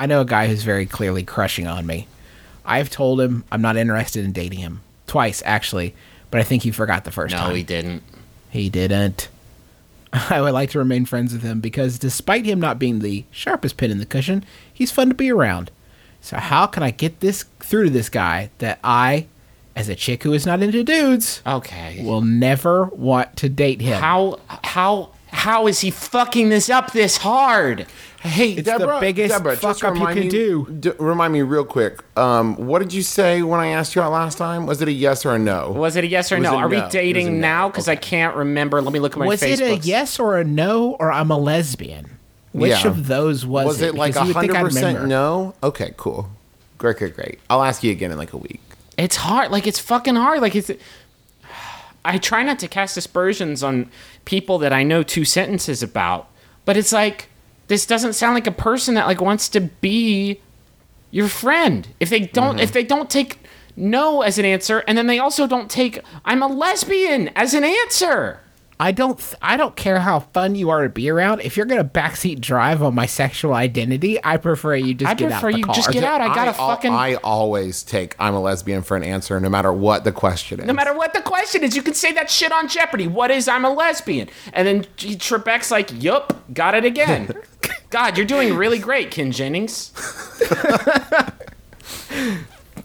I know a guy who's very clearly crushing on me. I've told him I'm not interested in dating him. Twice, actually. But I think he forgot the first No, time. No, he didn't. He didn't. I would like to remain friends with him because despite him not being the sharpest pin in the cushion, he's fun to be around. So how can I get this through to this guy that I, as a chick who is not into dudes, Okay. will never want to date him? how how how is he fucking this up this hard? Hey, It's the biggest Deborah, fuck up you can me, do. D- remind me real quick. Um, what did you say when I asked you out last time? Was it a yes or a no? Was it a yes or Was no? Are no? We was a dating no. now? Because I can't remember. Let me look at my was it a yes or a no or I'm a lesbian? Which Yeah. of those was, Was it like Because you think hundred I'd percent no? Okay, cool. Great, great, great. I'll ask you again in like a week. It's hard. Like it's fucking hard. Like it's. I try not to cast aspersions on people that I know two sentences about, but it's like this doesn't sound like a person that like wants to be your friend. If they don't, if mm-hmm. they don't take no as an answer, and then they also don't take I'm a lesbian as an answer. I don't. Th- I don't care how fun you are to be around. If you're gonna backseat drive on my sexual identity, I prefer you just I get prefer out the you car. just get out. I gotta al- fucking. I always take I'm a lesbian for an answer, no matter what the question is. no matter what the question is, you can say that shit on Jeopardy. What is I'm a lesbian? And then G- Trebek's like, yup, got it again. God, you're doing really great, Ken Jennings.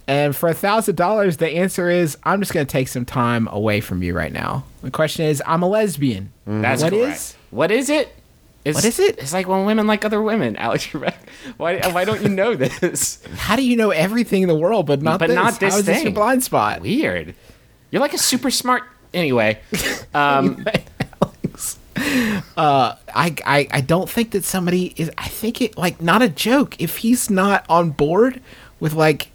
And for a thousand dollars, the answer is I'm just gonna take some time away from you right now. The question is, I'm a lesbian. That's What correct. is? What is it? It's, What is it? It's like when women like other women, Alex Trebek. Why, why don't you know this? How do you know everything in the world, but not But this? not this How is this thing. your blind spot? Weird. You're like a super smart. Anyway, um, I, I I don't think that somebody is. I think it like not a joke. If he's not on board with like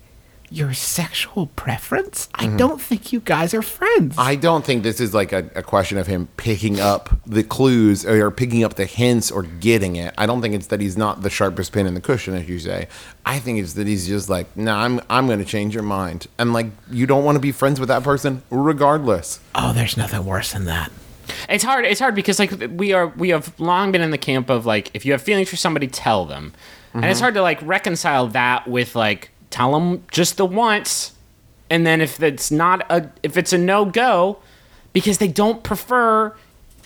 your sexual preference, I mm-hmm. don't think you guys are friends. I don't think this is like a, a question of him picking up the clues or picking up the hints or getting it. I don't think it's that he's not the sharpest pin in the cushion, as you say. I think it's that he's just like, no, I'm I'm going to change your mind, and like you don't want to be friends with that person regardless. oh, there's nothing worse than that. it's hard. It's hard because like we are we have long been in the camp of like if you have feelings for somebody, tell them, and it's mm-hmm. hard to like reconcile that with like tell them just the once, and then if it's not a if it's a no go, because they don't prefer,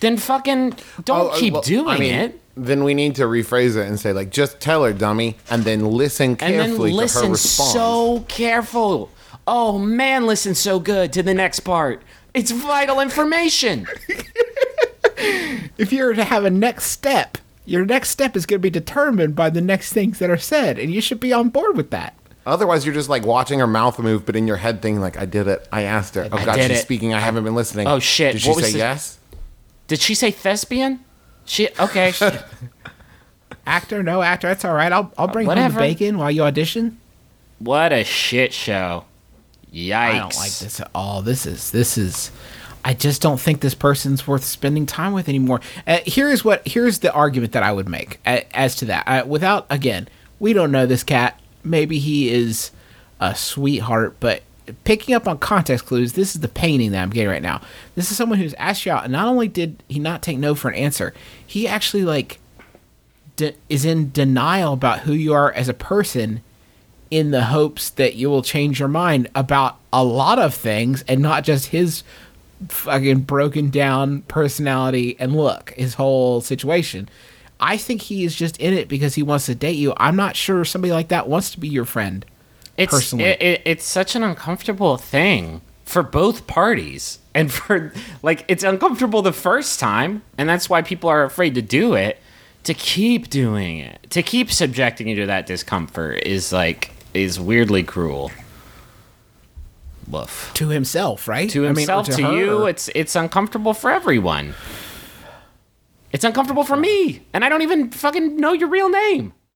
then fucking don't Oh, keep well, doing I mean, it. Then we need to rephrase it and say like, just tell her, dummy, and then listen carefully then to her listen response. so careful. Oh man, listen so good to the next part. It's vital information. If you're to have a next step, your next step is going to be determined by the next things that are said, and you should be on board with that. Otherwise, you're just like watching her mouth move, but in your head thinking like, I did it. I asked her. Oh I God, did she's it. speaking. I haven't been listening. Oh, shit. Did she What was say the- yes? Did she say thespian? She okay. Actor, no actor, that's all right. I'll I'll bring home Whatever. the bacon while you audition. what a shit show. Yikes. I don't like this at all. This is this is. I just don't think this person's worth spending time with anymore. Uh, here's what here's the argument that I would make uh, as to that. Uh, without again, we don't know this cat. Maybe he is a sweetheart, but picking up on context clues, this is the painting that I'm getting right now. This is someone who's asked you out, and not only did he not take no for an answer, he actually like de- is in denial about who you are as a person in the hopes that you will change your mind about a lot of things and not just his fucking broken down personality and look, his whole situation. I think he is just in it because he wants to date you. I'm not sure somebody like that wants to be your friend. it's, personally. It, it, it's such an uncomfortable thing for both parties. And for like it's uncomfortable the first time, and that's why people are afraid to do it. To keep doing it, to keep subjecting you to that discomfort is like is weirdly cruel. Woof. To himself, right? to I mean, himself to, you it's it's uncomfortable for everyone it's uncomfortable for me and i don't even fucking know your real name